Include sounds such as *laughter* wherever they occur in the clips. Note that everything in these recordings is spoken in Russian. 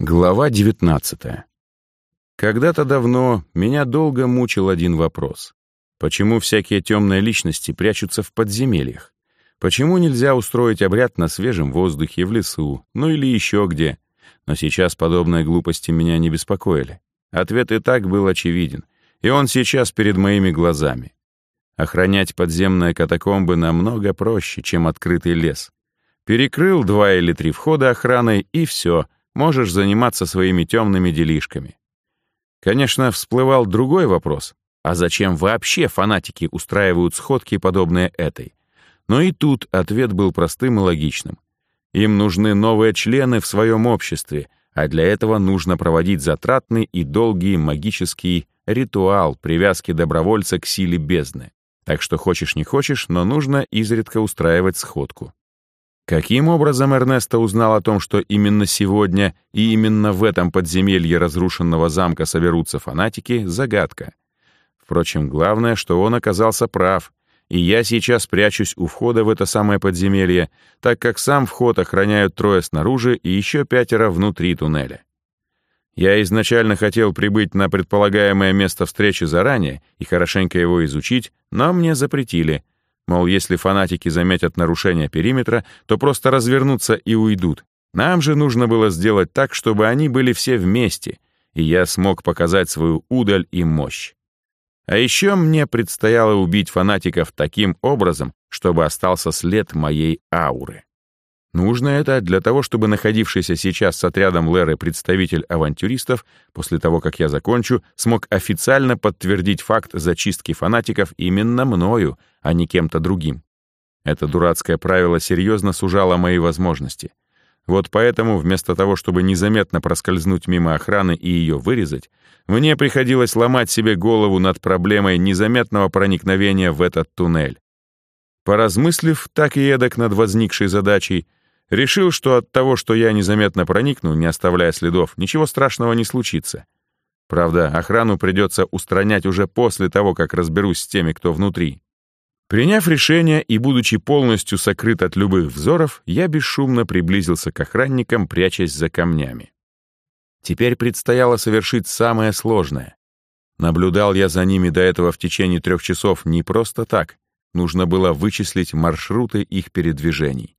Глава 19. Когда-то давно меня долго мучил один вопрос. Почему всякие темные личности прячутся в подземельях? Почему нельзя устроить обряд на свежем воздухе, в лесу, ну или еще где? Но сейчас подобные глупости меня не беспокоили. Ответ и так был очевиден, и он сейчас перед моими глазами. Охранять подземные катакомбы намного проще, чем открытый лес. Перекрыл два или три входа охраной, и все — можешь заниматься своими темными делишками. Конечно, всплывал другой вопрос. А зачем вообще фанатики устраивают сходки, подобные этой? Но и тут ответ был простым и логичным. Им нужны новые члены в своем обществе, а для этого нужно проводить затратный и долгий магический ритуал привязки добровольца к силе бездны. Так что хочешь не хочешь, но нужно изредка устраивать сходку. Каким образом Эрнесто узнал о том, что именно сегодня и именно в этом подземелье разрушенного замка соберутся фанатики — загадка. Впрочем, главное, что он оказался прав, и я сейчас прячусь у входа в это самое подземелье, так как сам вход охраняют трое снаружи и еще пятеро внутри туннеля. Я изначально хотел прибыть на предполагаемое место встречи заранее и хорошенько его изучить, но мне запретили — Мол, если фанатики заметят нарушение периметра, то просто развернутся и уйдут. Нам же нужно было сделать так, чтобы они были все вместе, и я смог показать свою удаль и мощь. А еще мне предстояло убить фанатиков таким образом, чтобы остался след моей ауры. Нужно это для того, чтобы находившийся сейчас с отрядом Леры представитель авантюристов, после того, как я закончу, смог официально подтвердить факт зачистки фанатиков именно мною, а не кем-то другим. Это дурацкое правило серьезно сужало мои возможности. Вот поэтому, вместо того, чтобы незаметно проскользнуть мимо охраны и ее вырезать, мне приходилось ломать себе голову над проблемой незаметного проникновения в этот туннель. Поразмыслив так и эдак над возникшей задачей, Решил, что от того, что я незаметно проникну, не оставляя следов, ничего страшного не случится. Правда, охрану придется устранять уже после того, как разберусь с теми, кто внутри. Приняв решение и будучи полностью сокрыт от любых взоров, я бесшумно приблизился к охранникам, прячась за камнями. Теперь предстояло совершить самое сложное. Наблюдал я за ними до этого в течение трех часов не просто так. Нужно было вычислить маршруты их передвижений.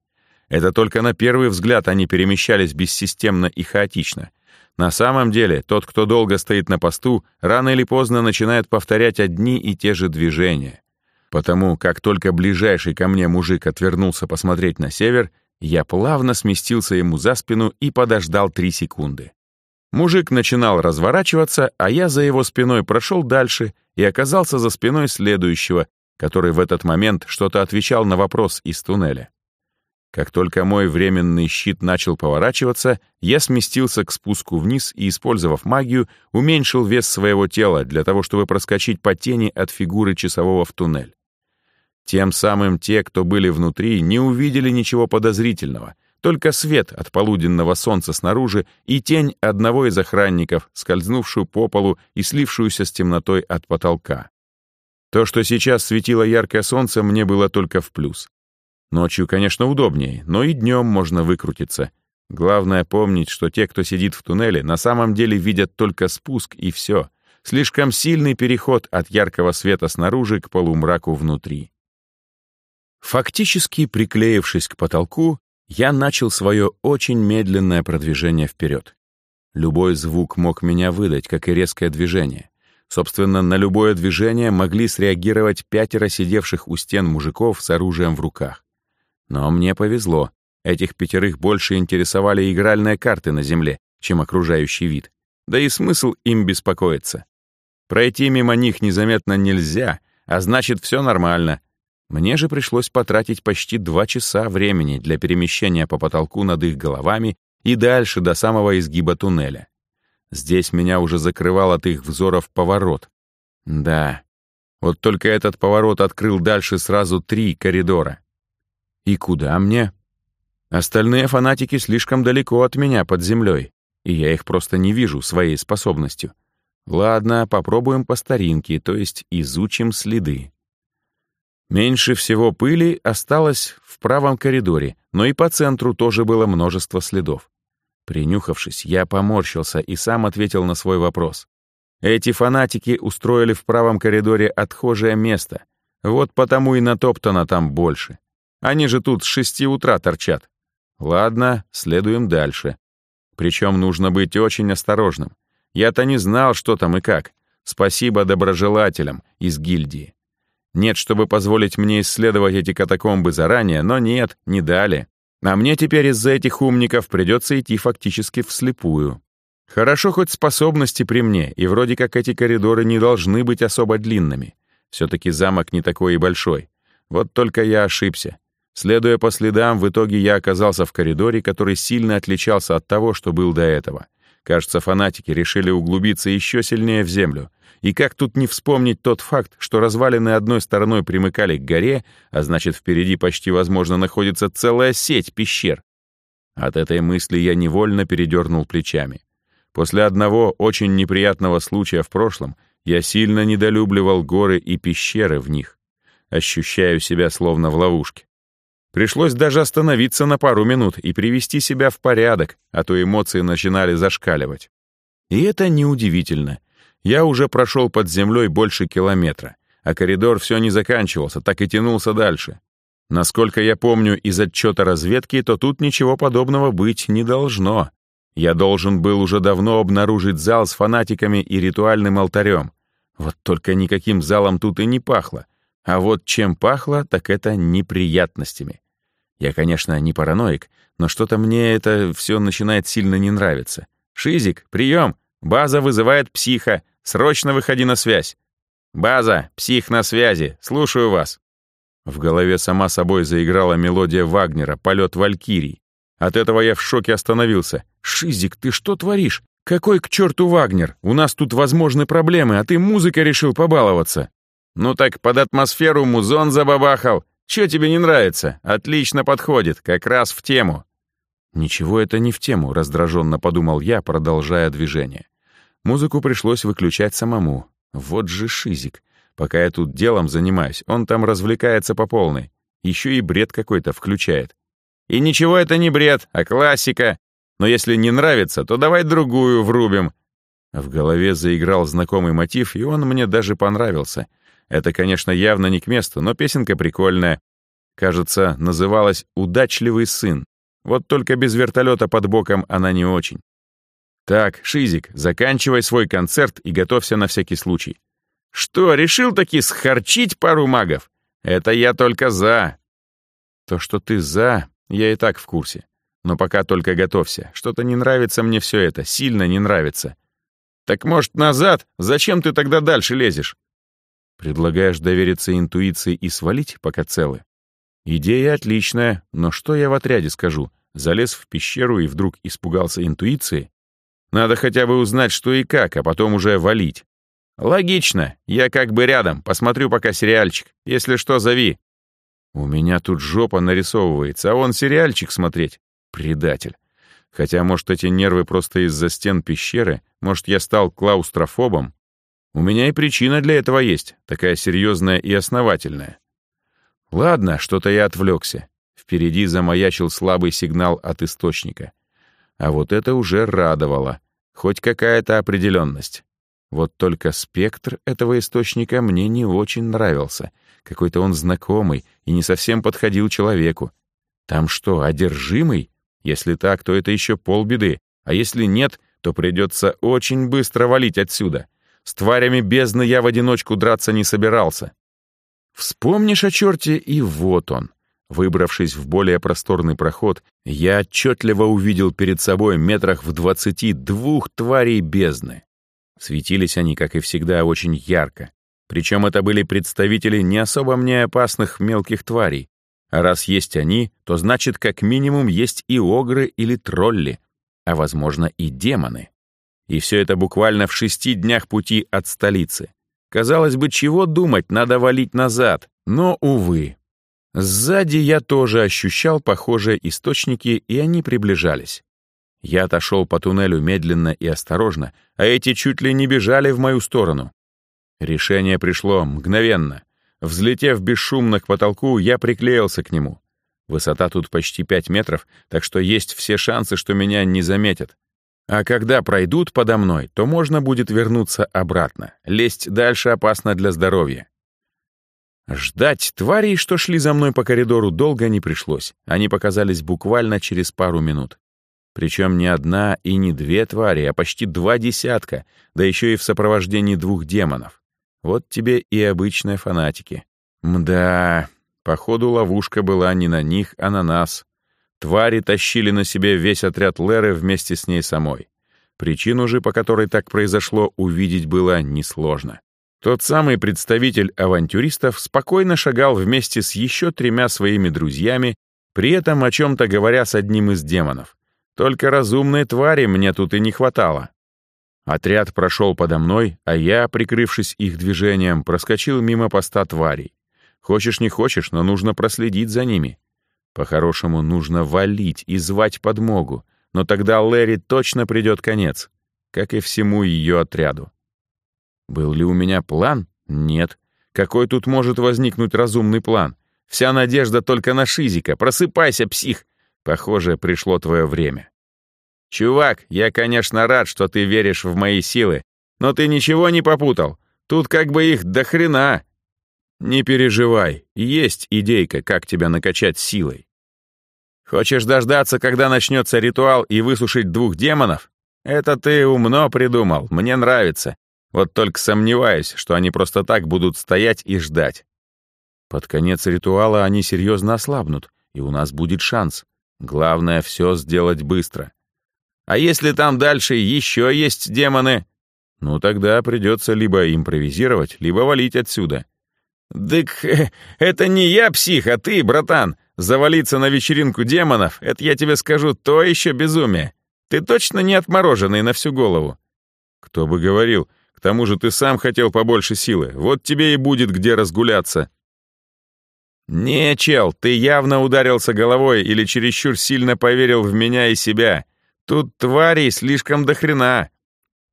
Это только на первый взгляд они перемещались бессистемно и хаотично. На самом деле, тот, кто долго стоит на посту, рано или поздно начинает повторять одни и те же движения. Потому как только ближайший ко мне мужик отвернулся посмотреть на север, я плавно сместился ему за спину и подождал три секунды. Мужик начинал разворачиваться, а я за его спиной прошел дальше и оказался за спиной следующего, который в этот момент что-то отвечал на вопрос из туннеля. Как только мой временный щит начал поворачиваться, я сместился к спуску вниз и, использовав магию, уменьшил вес своего тела для того, чтобы проскочить по тени от фигуры часового в туннель. Тем самым те, кто были внутри, не увидели ничего подозрительного, только свет от полуденного солнца снаружи и тень одного из охранников, скользнувшую по полу и слившуюся с темнотой от потолка. То, что сейчас светило яркое солнце, мне было только в плюс. Ночью, конечно, удобнее, но и днем можно выкрутиться. Главное помнить, что те, кто сидит в туннеле, на самом деле видят только спуск и все. Слишком сильный переход от яркого света снаружи к полумраку внутри. Фактически приклеившись к потолку, я начал свое очень медленное продвижение вперед. Любой звук мог меня выдать, как и резкое движение. Собственно, на любое движение могли среагировать пятеро сидевших у стен мужиков с оружием в руках. Но мне повезло. Этих пятерых больше интересовали игральные карты на земле, чем окружающий вид. Да и смысл им беспокоиться. Пройти мимо них незаметно нельзя, а значит, все нормально. Мне же пришлось потратить почти два часа времени для перемещения по потолку над их головами и дальше до самого изгиба туннеля. Здесь меня уже закрывал от их взоров поворот. Да, вот только этот поворот открыл дальше сразу три коридора. И куда мне? Остальные фанатики слишком далеко от меня под землей, и я их просто не вижу своей способностью. Ладно, попробуем по старинке, то есть изучим следы. Меньше всего пыли осталось в правом коридоре, но и по центру тоже было множество следов. Принюхавшись, я поморщился и сам ответил на свой вопрос. Эти фанатики устроили в правом коридоре отхожее место. Вот потому и натоптано там больше. Они же тут с шести утра торчат. Ладно, следуем дальше. Причем нужно быть очень осторожным. Я-то не знал, что там и как. Спасибо доброжелателям из гильдии. Нет, чтобы позволить мне исследовать эти катакомбы заранее, но нет, не дали. А мне теперь из-за этих умников придется идти фактически вслепую. Хорошо хоть способности при мне, и вроде как эти коридоры не должны быть особо длинными. Все-таки замок не такой и большой. Вот только я ошибся. Следуя по следам, в итоге я оказался в коридоре, который сильно отличался от того, что был до этого. Кажется, фанатики решили углубиться еще сильнее в землю. И как тут не вспомнить тот факт, что развалины одной стороной примыкали к горе, а значит, впереди почти возможно находится целая сеть пещер. От этой мысли я невольно передернул плечами. После одного очень неприятного случая в прошлом я сильно недолюбливал горы и пещеры в них. Ощущаю себя словно в ловушке. Пришлось даже остановиться на пару минут и привести себя в порядок, а то эмоции начинали зашкаливать. И это неудивительно. Я уже прошел под землей больше километра, а коридор все не заканчивался, так и тянулся дальше. Насколько я помню из отчета разведки, то тут ничего подобного быть не должно. Я должен был уже давно обнаружить зал с фанатиками и ритуальным алтарем. Вот только никаким залом тут и не пахло. А вот чем пахло, так это неприятностями. Я, конечно, не параноик, но что-то мне это все начинает сильно не нравиться. «Шизик, прием! База вызывает психа. Срочно выходи на связь!» «База, псих на связи. Слушаю вас». В голове сама собой заиграла мелодия Вагнера «Полет Валькирий». От этого я в шоке остановился. «Шизик, ты что творишь? Какой к черту Вагнер? У нас тут возможны проблемы, а ты музыкой решил побаловаться». «Ну так под атмосферу музон забабахал. Чё тебе не нравится? Отлично подходит, как раз в тему». «Ничего это не в тему», — раздраженно подумал я, продолжая движение. Музыку пришлось выключать самому. Вот же шизик. Пока я тут делом занимаюсь, он там развлекается по полной. Еще и бред какой-то включает. И ничего это не бред, а классика. Но если не нравится, то давай другую врубим. В голове заиграл знакомый мотив, и он мне даже понравился. Это, конечно, явно не к месту, но песенка прикольная. Кажется, называлась «Удачливый сын». Вот только без вертолета под боком она не очень. Так, Шизик, заканчивай свой концерт и готовься на всякий случай. Что, решил таки схарчить пару магов? Это я только за. То, что ты за, я и так в курсе. Но пока только готовься. Что-то не нравится мне все это, сильно не нравится. Так может, назад? Зачем ты тогда дальше лезешь? Предлагаешь довериться интуиции и свалить, пока целы? Идея отличная, но что я в отряде скажу? Залез в пещеру и вдруг испугался интуиции? Надо хотя бы узнать, что и как, а потом уже валить. Логично, я как бы рядом, посмотрю пока сериальчик. Если что, зови. У меня тут жопа нарисовывается, а он сериальчик смотреть. Предатель. Хотя, может, эти нервы просто из-за стен пещеры, может, я стал клаустрофобом, у меня и причина для этого есть, такая серьезная и основательная. Ладно, что-то я отвлекся. Впереди замаячил слабый сигнал от источника. А вот это уже радовало. Хоть какая-то определенность. Вот только спектр этого источника мне не очень нравился. Какой-то он знакомый и не совсем подходил человеку. Там что, одержимый? Если так, то это еще полбеды. А если нет, то придется очень быстро валить отсюда. С тварями бездны я в одиночку драться не собирался. Вспомнишь о черте, и вот он. Выбравшись в более просторный проход, я отчетливо увидел перед собой метрах в двадцати двух тварей бездны. Светились они, как и всегда, очень ярко. Причем это были представители не особо мне опасных мелких тварей. А раз есть они, то значит, как минимум, есть и огры или тролли, а, возможно, и демоны. И все это буквально в шести днях пути от столицы. Казалось бы, чего думать, надо валить назад. Но, увы. Сзади я тоже ощущал похожие источники, и они приближались. Я отошел по туннелю медленно и осторожно, а эти чуть ли не бежали в мою сторону. Решение пришло мгновенно. Взлетев бесшумно к потолку, я приклеился к нему. Высота тут почти 5 метров, так что есть все шансы, что меня не заметят. А когда пройдут подо мной, то можно будет вернуться обратно. Лезть дальше опасно для здоровья. Ждать тварей, что шли за мной по коридору, долго не пришлось. Они показались буквально через пару минут. Причем не одна и не две твари, а почти два десятка, да еще и в сопровождении двух демонов. Вот тебе и обычные фанатики. Мда, походу ловушка была не на них, а на нас. Твари тащили на себе весь отряд Леры вместе с ней самой. Причину же, по которой так произошло, увидеть было несложно. Тот самый представитель авантюристов спокойно шагал вместе с еще тремя своими друзьями, при этом о чем-то говоря с одним из демонов. Только разумной твари мне тут и не хватало. Отряд прошел подо мной, а я, прикрывшись их движением, проскочил мимо поста тварей. Хочешь не хочешь, но нужно проследить за ними. По-хорошему, нужно валить и звать подмогу, но тогда Лэри точно придет конец, как и всему ее отряду. Был ли у меня план? Нет. Какой тут может возникнуть разумный план? Вся надежда только на Шизика. Просыпайся, псих! Похоже, пришло твое время. Чувак, я, конечно, рад, что ты веришь в мои силы, но ты ничего не попутал. Тут как бы их до хрена. Не переживай, есть идейка, как тебя накачать силой. Хочешь дождаться, когда начнется ритуал и высушить двух демонов? Это ты умно придумал, мне нравится. Вот только сомневаюсь, что они просто так будут стоять и ждать. Под конец ритуала они серьезно ослабнут, и у нас будет шанс. Главное, все сделать быстро. А если там дальше еще есть демоны? Ну, тогда придется либо импровизировать, либо валить отсюда. «Дык, *laughs* это не я псих, а ты, братан. Завалиться на вечеринку демонов — это, я тебе скажу, то еще безумие. Ты точно не отмороженный на всю голову?» «Кто бы говорил. К тому же ты сам хотел побольше силы. Вот тебе и будет где разгуляться». «Не, чел, ты явно ударился головой или чересчур сильно поверил в меня и себя. Тут тварей слишком до хрена».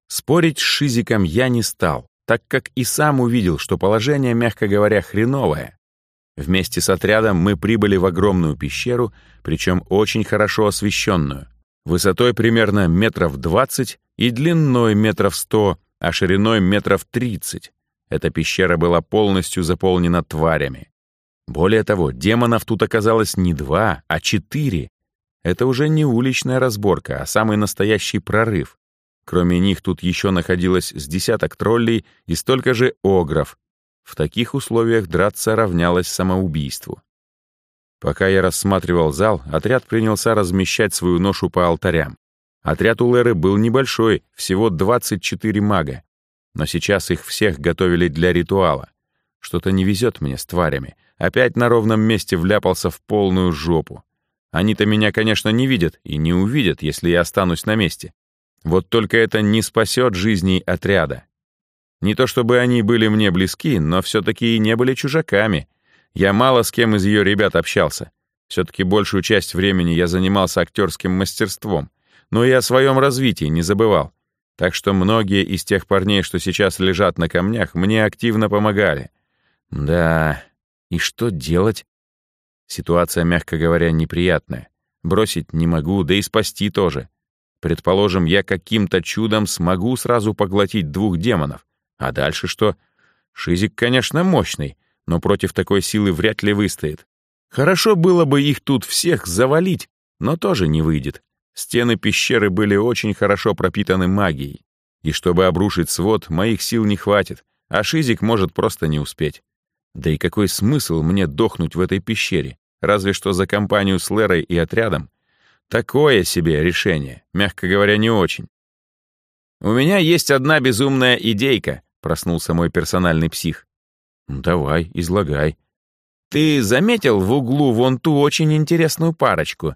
Спорить с Шизиком я не стал, так как и сам увидел, что положение, мягко говоря, хреновое. Вместе с отрядом мы прибыли в огромную пещеру, причем очень хорошо освещенную, высотой примерно метров 20 и длиной метров 100, а шириной метров 30. Эта пещера была полностью заполнена тварями. Более того, демонов тут оказалось не два, а четыре. Это уже не уличная разборка, а самый настоящий прорыв. Кроме них тут еще находилось с десяток троллей и столько же огров, в таких условиях драться равнялось самоубийству. Пока я рассматривал зал, отряд принялся размещать свою ношу по алтарям. Отряд у Леры был небольшой, всего 24 мага. Но сейчас их всех готовили для ритуала. Что-то не везет мне с тварями. Опять на ровном месте вляпался в полную жопу. Они-то меня, конечно, не видят и не увидят, если я останусь на месте. Вот только это не спасет жизней отряда. Не то чтобы они были мне близки, но все-таки и не были чужаками. Я мало с кем из ее ребят общался. Все-таки большую часть времени я занимался актерским мастерством, но и о своем развитии не забывал. Так что многие из тех парней, что сейчас лежат на камнях, мне активно помогали. Да, и что делать? Ситуация, мягко говоря, неприятная. Бросить не могу, да и спасти тоже. Предположим, я каким-то чудом смогу сразу поглотить двух демонов. А дальше что? Шизик, конечно, мощный, но против такой силы вряд ли выстоит. Хорошо было бы их тут всех завалить, но тоже не выйдет. Стены пещеры были очень хорошо пропитаны магией. И чтобы обрушить свод, моих сил не хватит, а Шизик может просто не успеть. Да и какой смысл мне дохнуть в этой пещере? Разве что за компанию с Лерой и отрядом. Такое себе решение, мягко говоря, не очень. «У меня есть одна безумная идейка», проснулся мой персональный псих. «Давай, излагай». «Ты заметил в углу вон ту очень интересную парочку?»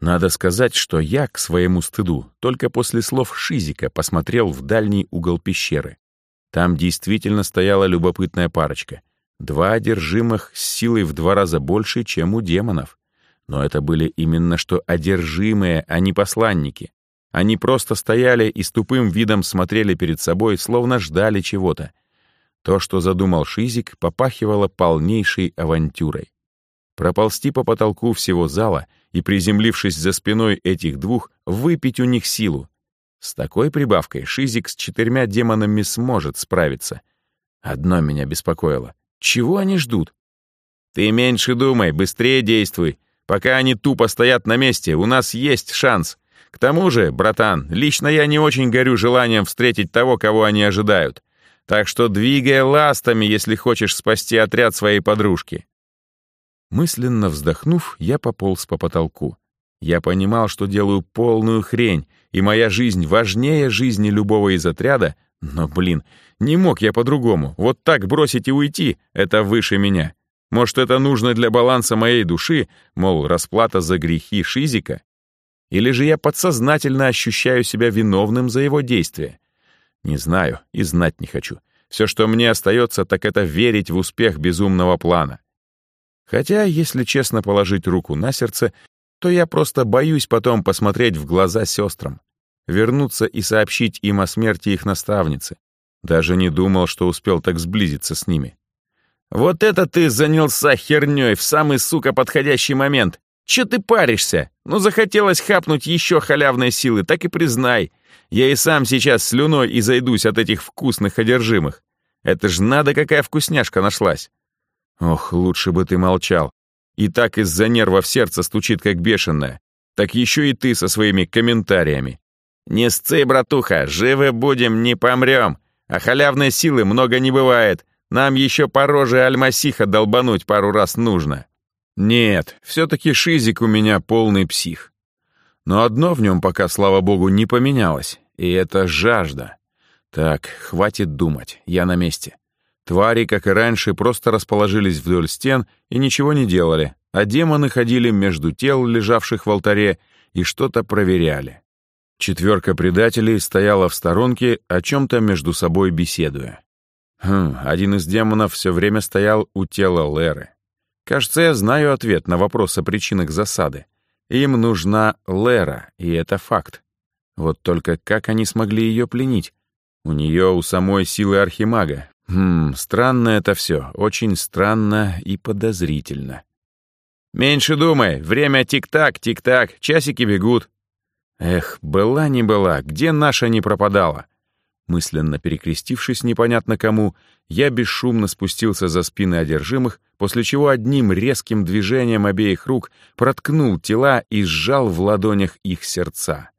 Надо сказать, что я, к своему стыду, только после слов Шизика посмотрел в дальний угол пещеры. Там действительно стояла любопытная парочка. Два одержимых с силой в два раза больше, чем у демонов. Но это были именно что одержимые, а не посланники. Они просто стояли и с тупым видом смотрели перед собой, словно ждали чего-то. То, что задумал Шизик, попахивало полнейшей авантюрой. проползти по потолку всего зала и, приземлившись за спиной этих двух, выпить у них силу. С такой прибавкой Шизик с четырьмя демонами сможет справиться. Одно меня беспокоило. Чего они ждут? Ты меньше думай, быстрее действуй. Пока они тупо стоят на месте, у нас есть шанс. К тому же, братан, лично я не очень горю желанием встретить того, кого они ожидают. Так что двигай ластами, если хочешь спасти отряд своей подружки. Мысленно вздохнув, я пополз по потолку. Я понимал, что делаю полную хрень, и моя жизнь важнее жизни любого из отряда, но, блин, не мог я по-другому. Вот так бросить и уйти — это выше меня. Может, это нужно для баланса моей души, мол, расплата за грехи Шизика? Или же я подсознательно ощущаю себя виновным за его действия? Не знаю и знать не хочу. Все, что мне остается, так это верить в успех безумного плана. Хотя, если честно положить руку на сердце, то я просто боюсь потом посмотреть в глаза сестрам, вернуться и сообщить им о смерти их наставницы. Даже не думал, что успел так сблизиться с ними. «Вот это ты занялся хернёй в самый, сука, подходящий момент! Че ты паришься? Ну, захотелось хапнуть еще халявной силы, так и признай. Я и сам сейчас слюной и зайдусь от этих вкусных одержимых. Это ж надо, какая вкусняшка нашлась. Ох, лучше бы ты молчал. И так из-за нерва в сердце стучит, как бешеная. Так еще и ты со своими комментариями. Не сцы, братуха, живы будем, не помрем. А халявной силы много не бывает. Нам еще по роже Альмасиха долбануть пару раз нужно. Нет, все-таки Шизик у меня полный псих. Но одно в нем пока, слава богу, не поменялось, и это жажда. Так, хватит думать, я на месте. Твари, как и раньше, просто расположились вдоль стен и ничего не делали, а демоны ходили между тел, лежавших в алтаре, и что-то проверяли. Четверка предателей стояла в сторонке, о чем-то между собой беседуя. Хм, один из демонов все время стоял у тела Леры. Кажется, я знаю ответ на вопрос о причинах засады. Им нужна Лера, и это факт. Вот только как они смогли ее пленить? У нее у самой силы архимага, Хм, странно это все, очень странно и подозрительно. «Меньше думай, время тик-так, тик-так, часики бегут». Эх, была не была, где наша не пропадала? Мысленно перекрестившись непонятно кому, я бесшумно спустился за спины одержимых, после чего одним резким движением обеих рук проткнул тела и сжал в ладонях их сердца.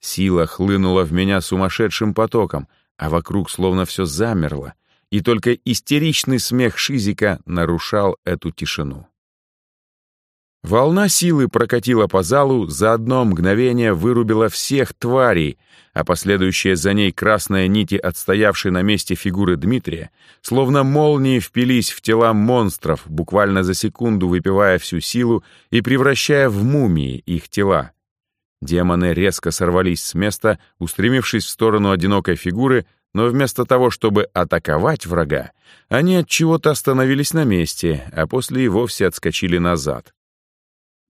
Сила хлынула в меня сумасшедшим потоком, а вокруг словно все замерло, и только истеричный смех Шизика нарушал эту тишину. Волна силы прокатила по залу, за одно мгновение вырубила всех тварей, а последующие за ней красные нити, отстоявшей на месте фигуры Дмитрия, словно молнии впились в тела монстров, буквально за секунду выпивая всю силу и превращая в мумии их тела. Демоны резко сорвались с места, устремившись в сторону одинокой фигуры, но вместо того, чтобы атаковать врага, они от чего-то остановились на месте, а после и вовсе отскочили назад.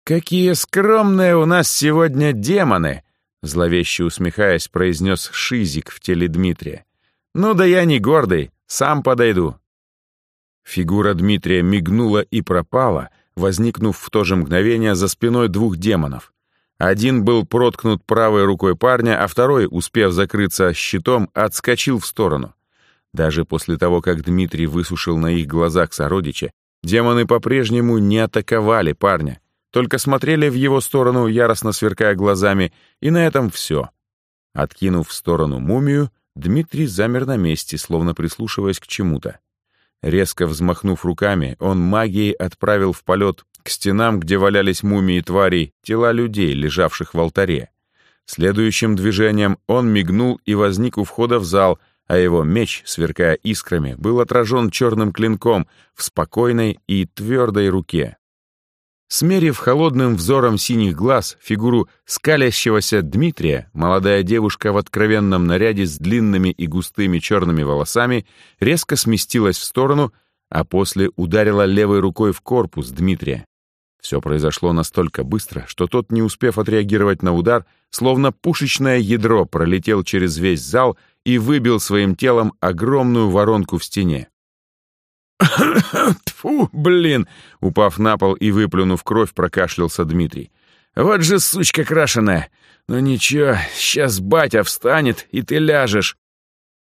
«Какие скромные у нас сегодня демоны!» Зловеще усмехаясь, произнес Шизик в теле Дмитрия. «Ну да я не гордый, сам подойду». Фигура Дмитрия мигнула и пропала, возникнув в то же мгновение за спиной двух демонов. Один был проткнут правой рукой парня, а второй, успев закрыться щитом, отскочил в сторону. Даже после того, как Дмитрий высушил на их глазах сородича, демоны по-прежнему не атаковали парня, только смотрели в его сторону, яростно сверкая глазами, и на этом все. Откинув в сторону мумию, Дмитрий замер на месте, словно прислушиваясь к чему-то. Резко взмахнув руками, он магией отправил в полет к стенам, где валялись мумии тварей, тела людей, лежавших в алтаре. Следующим движением он мигнул и возник у входа в зал, а его меч, сверкая искрами, был отражен черным клинком в спокойной и твердой руке. Смерив холодным взором синих глаз фигуру скалящегося Дмитрия, молодая девушка в откровенном наряде с длинными и густыми черными волосами резко сместилась в сторону, а после ударила левой рукой в корпус Дмитрия. Все произошло настолько быстро, что тот, не успев отреагировать на удар, словно пушечное ядро пролетел через весь зал и выбил своим телом огромную воронку в стене. *coughs* Тфу, блин!» Упав на пол и выплюнув кровь, прокашлялся Дмитрий. «Вот же сучка крашеная! Ну ничего, сейчас батя встанет, и ты ляжешь!»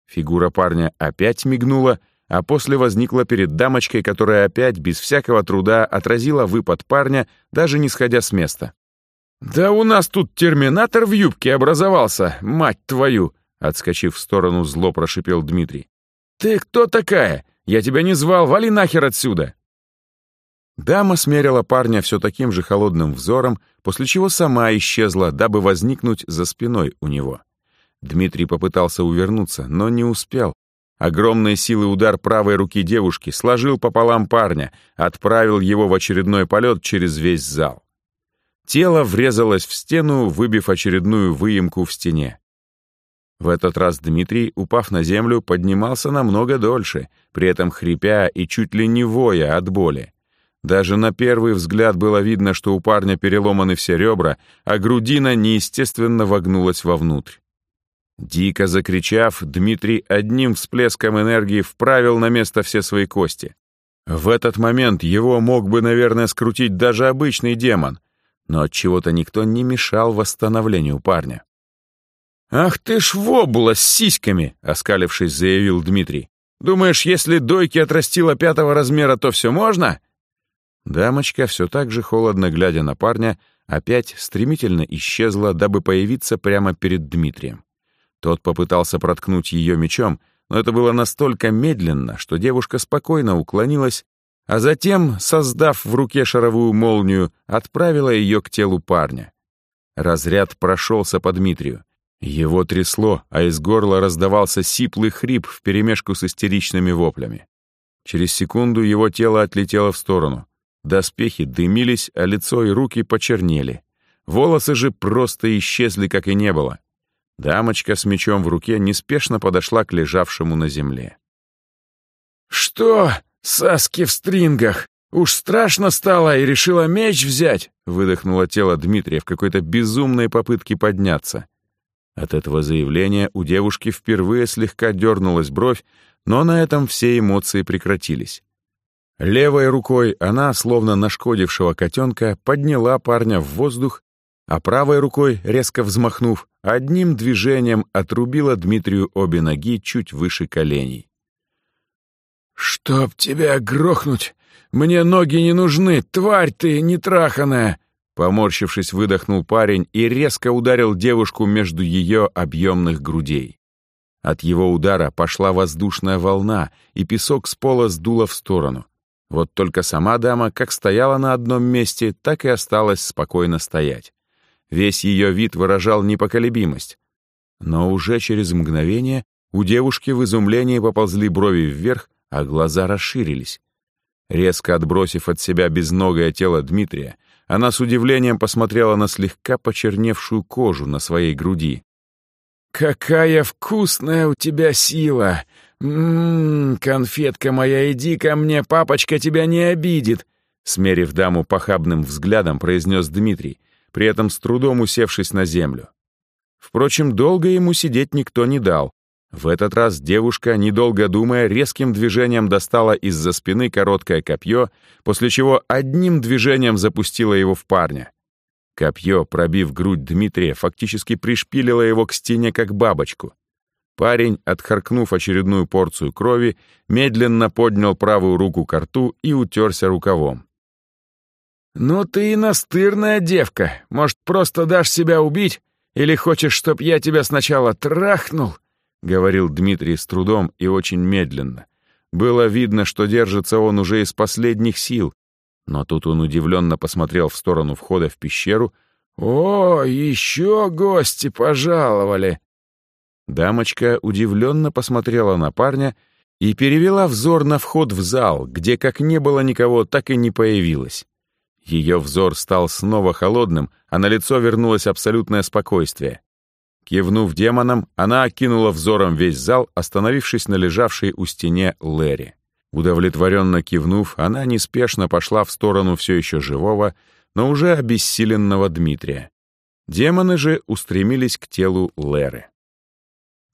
Фигура парня опять мигнула, а после возникла перед дамочкой, которая опять без всякого труда отразила выпад парня, даже не сходя с места. «Да у нас тут терминатор в юбке образовался, мать твою!» Отскочив в сторону, зло прошипел Дмитрий. «Ты кто такая? Я тебя не звал, вали нахер отсюда!» Дама смерила парня все таким же холодным взором, после чего сама исчезла, дабы возникнуть за спиной у него. Дмитрий попытался увернуться, но не успел. Огромной силы удар правой руки девушки сложил пополам парня, отправил его в очередной полет через весь зал. Тело врезалось в стену, выбив очередную выемку в стене. В этот раз Дмитрий, упав на землю, поднимался намного дольше, при этом хрипя и чуть ли не воя от боли. Даже на первый взгляд было видно, что у парня переломаны все ребра, а грудина неестественно вогнулась вовнутрь. Дико закричав, Дмитрий одним всплеском энергии вправил на место все свои кости. В этот момент его мог бы, наверное, скрутить даже обычный демон, но от чего-то никто не мешал восстановлению парня. «Ах ты ж вобула с сиськами!» — оскалившись, заявил Дмитрий. «Думаешь, если дойки отрастила пятого размера, то все можно?» Дамочка, все так же холодно глядя на парня, опять стремительно исчезла, дабы появиться прямо перед Дмитрием. Тот попытался проткнуть ее мечом, но это было настолько медленно, что девушка спокойно уклонилась, а затем, создав в руке шаровую молнию, отправила ее к телу парня. Разряд прошелся по Дмитрию. Его трясло, а из горла раздавался сиплый хрип вперемешку с истеричными воплями. Через секунду его тело отлетело в сторону. Доспехи дымились, а лицо и руки почернели. Волосы же просто исчезли, как и не было. Дамочка с мечом в руке неспешно подошла к лежавшему на земле. «Что? Саски в стрингах! Уж страшно стало и решила меч взять!» выдохнуло тело Дмитрия в какой-то безумной попытке подняться. От этого заявления у девушки впервые слегка дернулась бровь, но на этом все эмоции прекратились. Левой рукой она, словно нашкодившего котенка, подняла парня в воздух а правой рукой, резко взмахнув, одним движением отрубила Дмитрию обе ноги чуть выше коленей. «Чтоб тебя грохнуть! Мне ноги не нужны, тварь ты нетраханная!» Поморщившись, выдохнул парень и резко ударил девушку между ее объемных грудей. От его удара пошла воздушная волна, и песок с пола сдуло в сторону. Вот только сама дама как стояла на одном месте, так и осталась спокойно стоять. Весь ее вид выражал непоколебимость. Но уже через мгновение у девушки в изумлении поползли брови вверх, а глаза расширились. Резко отбросив от себя безногое тело Дмитрия, она с удивлением посмотрела на слегка почерневшую кожу на своей груди. «Какая вкусная у тебя сила! Ммм, конфетка моя, иди ко мне, папочка тебя не обидит!» Смерив даму похабным взглядом, произнес Дмитрий, при этом с трудом усевшись на землю. Впрочем, долго ему сидеть никто не дал. В этот раз девушка, недолго думая, резким движением достала из-за спины короткое копье, после чего одним движением запустила его в парня. Копье, пробив грудь Дмитрия, фактически пришпилило его к стене, как бабочку. Парень, отхаркнув очередную порцию крови, медленно поднял правую руку к рту и утерся рукавом. «Ну ты и настырная девка. Может, просто дашь себя убить? Или хочешь, чтоб я тебя сначала трахнул?» — говорил Дмитрий с трудом и очень медленно. Было видно, что держится он уже из последних сил. Но тут он удивленно посмотрел в сторону входа в пещеру. «О, еще гости пожаловали!» Дамочка удивленно посмотрела на парня и перевела взор на вход в зал, где как не было никого, так и не появилось. Ее взор стал снова холодным, а на лицо вернулось абсолютное спокойствие. Кивнув демонам, она окинула взором весь зал, остановившись на лежавшей у стене Лэри. Удовлетворенно кивнув, она неспешно пошла в сторону все еще живого, но уже обессиленного Дмитрия. Демоны же устремились к телу Леры.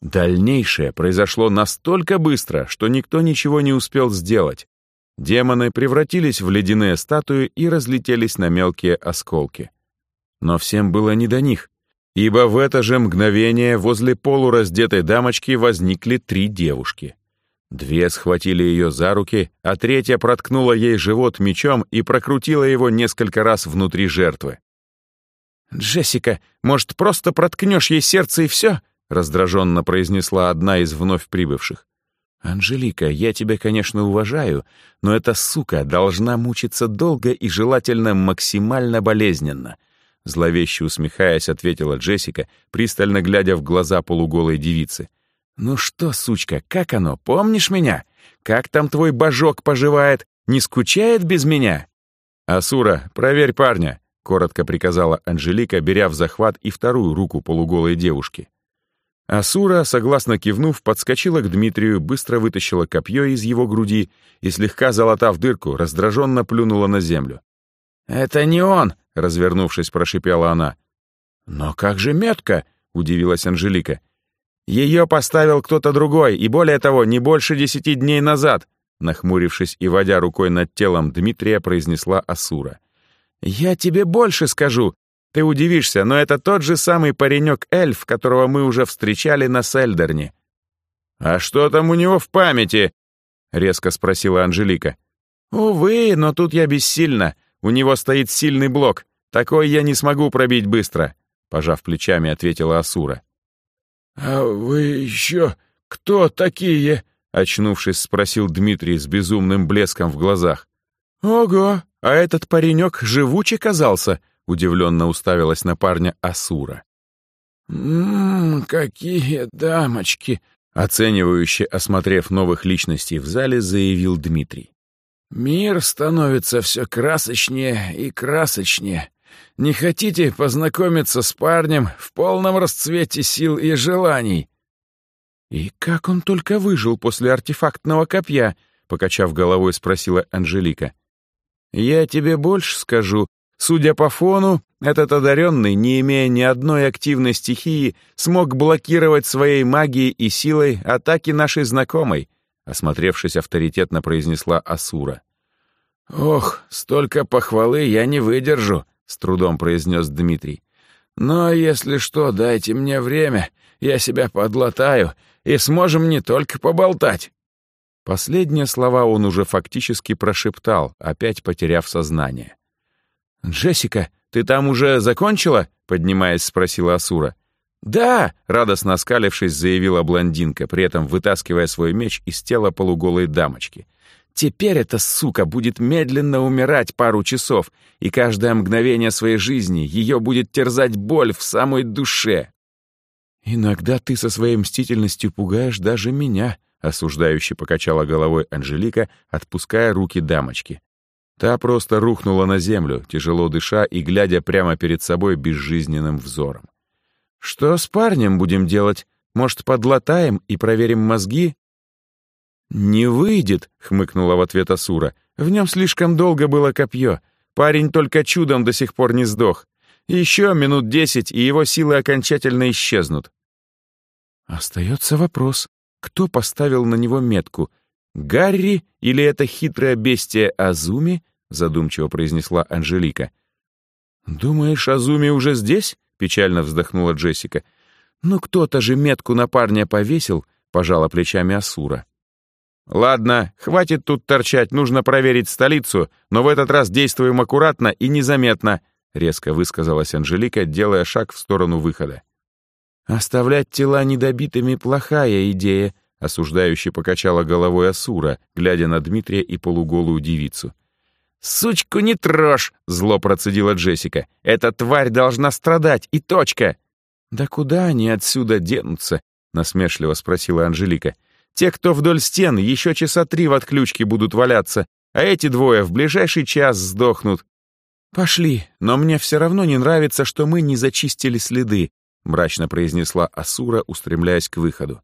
Дальнейшее произошло настолько быстро, что никто ничего не успел сделать, Демоны превратились в ледяные статуи и разлетелись на мелкие осколки. Но всем было не до них, ибо в это же мгновение возле полураздетой дамочки возникли три девушки. Две схватили ее за руки, а третья проткнула ей живот мечом и прокрутила его несколько раз внутри жертвы. «Джессика, может, просто проткнешь ей сердце и все?» раздраженно произнесла одна из вновь прибывших. «Анжелика, я тебя, конечно, уважаю, но эта сука должна мучиться долго и желательно максимально болезненно», зловеще усмехаясь, ответила Джессика, пристально глядя в глаза полуголой девицы. «Ну что, сучка, как оно, помнишь меня? Как там твой божок поживает? Не скучает без меня?» «Асура, проверь парня», — коротко приказала Анжелика, беря в захват и вторую руку полуголой девушки. Асура, согласно кивнув, подскочила к Дмитрию, быстро вытащила копье из его груди и, слегка залатав дырку, раздраженно плюнула на землю. «Это не он!» — развернувшись, прошипела она. «Но как же метка?» — удивилась Анжелика. «Ее поставил кто-то другой, и более того, не больше десяти дней назад», нахмурившись и водя рукой над телом Дмитрия, произнесла Асура. «Я тебе больше скажу. Ты удивишься, но это тот же самый паренек-эльф, которого мы уже встречали на Сельдерне». «А что там у него в памяти?» — резко спросила Анжелика. «Увы, но тут я бессильна. У него стоит сильный блок. Такой я не смогу пробить быстро», — пожав плечами, ответила Асура. «А вы еще кто такие?» — очнувшись, спросил Дмитрий с безумным блеском в глазах. «Ого, а этот паренек живучий казался», Удивленно уставилась на парня Асура. «Ммм, какие дамочки!» Оценивающе осмотрев новых личностей в зале, заявил Дмитрий. «Мир становится все красочнее и красочнее. Не хотите познакомиться с парнем в полном расцвете сил и желаний?» «И как он только выжил после артефактного копья?» — покачав головой, спросила Анжелика. «Я тебе больше скажу. Судя по фону, этот одаренный, не имея ни одной активной стихии, смог блокировать своей магией и силой атаки нашей знакомой, осмотревшись авторитетно произнесла Асура. «Ох, столько похвалы я не выдержу», — с трудом произнес Дмитрий. «Но если что, дайте мне время, я себя подлатаю, и сможем не только поболтать». Последние слова он уже фактически прошептал, опять потеряв сознание. «Джессика, ты там уже закончила?» — поднимаясь, спросила Асура. «Да!» — радостно оскалившись, заявила блондинка, при этом вытаскивая свой меч из тела полуголой дамочки. «Теперь эта сука будет медленно умирать пару часов, и каждое мгновение своей жизни ее будет терзать боль в самой душе». «Иногда ты со своей мстительностью пугаешь даже меня», — осуждающе покачала головой Анжелика, отпуская руки дамочки. Та просто рухнула на землю, тяжело дыша и глядя прямо перед собой безжизненным взором. «Что с парнем будем делать? Может, подлатаем и проверим мозги?» «Не выйдет», — хмыкнула в ответ Асура. «В нем слишком долго было копье. Парень только чудом до сих пор не сдох. Еще минут десять, и его силы окончательно исчезнут». Остается вопрос, кто поставил на него метку — «Гарри или это хитрое бестие Азуми?» — задумчиво произнесла Анжелика. «Думаешь, Азуми уже здесь?» — печально вздохнула Джессика. «Ну кто-то же метку на парня повесил», — пожала плечами Асура. «Ладно, хватит тут торчать, нужно проверить столицу, но в этот раз действуем аккуратно и незаметно», — резко высказалась Анжелика, делая шаг в сторону выхода. «Оставлять тела недобитыми — плохая идея», Осуждающе покачала головой Асура, глядя на Дмитрия и полуголую девицу. «Сучку не трожь!» — зло процедила Джессика. «Эта тварь должна страдать, и точка!» «Да куда они отсюда денутся?» — насмешливо спросила Анжелика. «Те, кто вдоль стен, еще часа три в отключке будут валяться, а эти двое в ближайший час сдохнут». «Пошли, но мне все равно не нравится, что мы не зачистили следы», — мрачно произнесла Асура, устремляясь к выходу.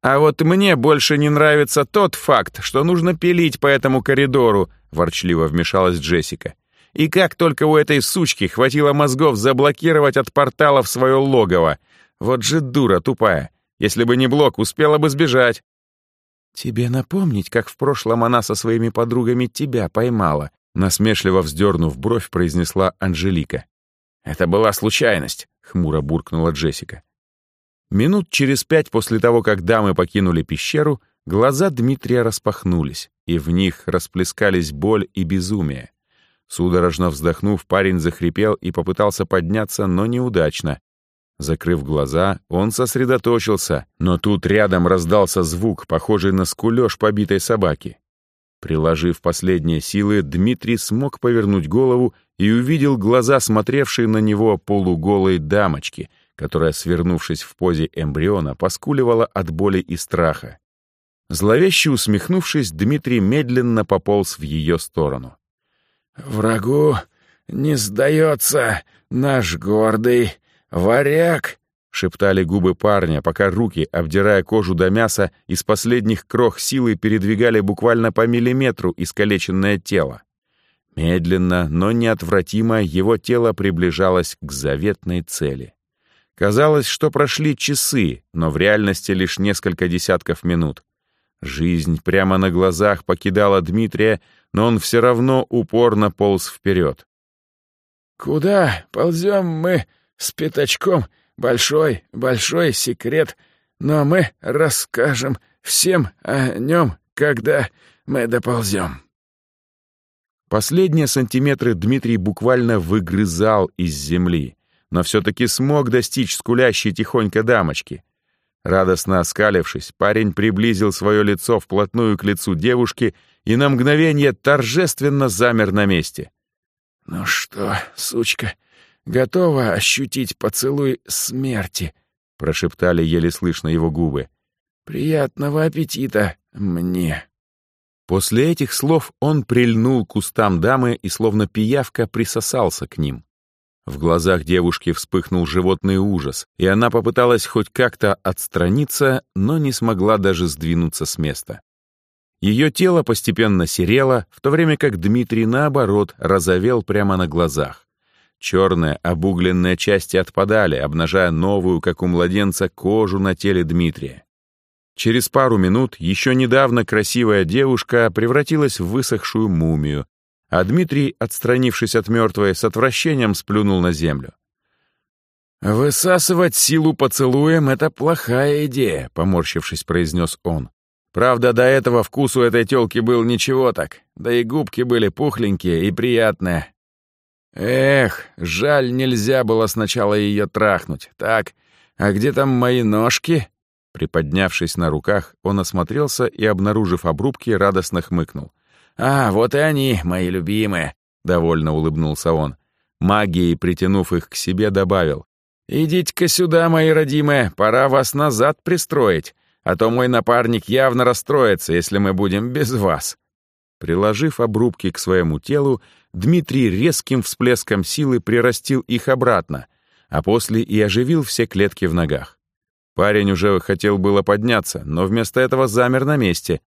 «А вот мне больше не нравится тот факт, что нужно пилить по этому коридору», — ворчливо вмешалась Джессика. «И как только у этой сучки хватило мозгов заблокировать от порталов свое логово. Вот же дура тупая. Если бы не блок, успела бы сбежать». «Тебе напомнить, как в прошлом она со своими подругами тебя поймала?» Насмешливо вздернув бровь, произнесла Анжелика. «Это была случайность», — хмуро буркнула Джессика. Минут через пять после того, как дамы покинули пещеру, глаза Дмитрия распахнулись, и в них расплескались боль и безумие. Судорожно вздохнув, парень захрипел и попытался подняться, но неудачно. Закрыв глаза, он сосредоточился, но тут рядом раздался звук, похожий на скулёж побитой собаки. Приложив последние силы, Дмитрий смог повернуть голову и увидел глаза, смотревшие на него полуголой дамочки, которая, свернувшись в позе эмбриона, поскуливала от боли и страха. Зловеще усмехнувшись, Дмитрий медленно пополз в ее сторону. «Врагу не сдается наш гордый варяг!» — шептали губы парня, пока руки, обдирая кожу до мяса, из последних крох силы передвигали буквально по миллиметру искалеченное тело. Медленно, но неотвратимо его тело приближалось к заветной цели. Казалось, что прошли часы, но в реальности лишь несколько десятков минут. Жизнь прямо на глазах покидала Дмитрия, но он все равно упорно полз вперед. «Куда ползем мы с пятачком? Большой, большой секрет, но мы расскажем всем о нем, когда мы доползем». Последние сантиметры Дмитрий буквально выгрызал из земли, но все-таки смог достичь скулящей тихонько дамочки. Радостно оскалившись, парень приблизил свое лицо вплотную к лицу девушки и на мгновение торжественно замер на месте. «Ну что, сучка, готова ощутить поцелуй смерти?» — прошептали еле слышно его губы. «Приятного аппетита мне!» После этих слов он прильнул к кустам дамы и, словно пиявка, присосался к ним. В глазах девушки вспыхнул животный ужас, и она попыталась хоть как-то отстраниться, но не смогла даже сдвинуться с места. Ее тело постепенно серело, в то время как Дмитрий, наоборот, разовел прямо на глазах. Черные обугленные части отпадали, обнажая новую, как у младенца, кожу на теле Дмитрия. Через пару минут еще недавно красивая девушка превратилась в высохшую мумию, а Дмитрий, отстранившись от мертвой, с отвращением сплюнул на землю. «Высасывать силу поцелуем — это плохая идея», — поморщившись, произнес он. «Правда, до этого вкус у этой тёлки был ничего так, да и губки были пухленькие и приятные. Эх, жаль, нельзя было сначала её трахнуть. Так, а где там мои ножки?» Приподнявшись на руках, он осмотрелся и, обнаружив обрубки, радостно хмыкнул. «А, вот и они, мои любимые», — довольно улыбнулся он. Магией, притянув их к себе, добавил. «Идите-ка сюда, мои родимые, пора вас назад пристроить, а то мой напарник явно расстроится, если мы будем без вас». Приложив обрубки к своему телу, Дмитрий резким всплеском силы прирастил их обратно, а после и оживил все клетки в ногах. Парень уже хотел было подняться, но вместо этого замер на месте,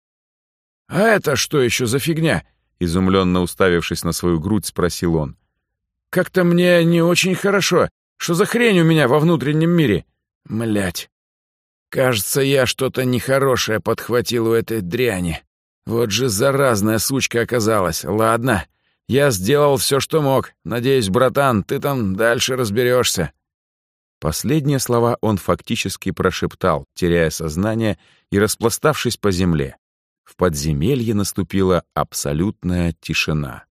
«А это что еще за фигня?» Изумленно уставившись на свою грудь, спросил он. «Как-то мне не очень хорошо. Что за хрень у меня во внутреннем мире? Млять. Кажется, я что-то нехорошее подхватил у этой дряни. Вот же заразная сучка оказалась. Ладно, я сделал все, что мог. Надеюсь, братан, ты там дальше разберешься. Последние слова он фактически прошептал, теряя сознание и распластавшись по земле. В подземелье наступила абсолютная тишина.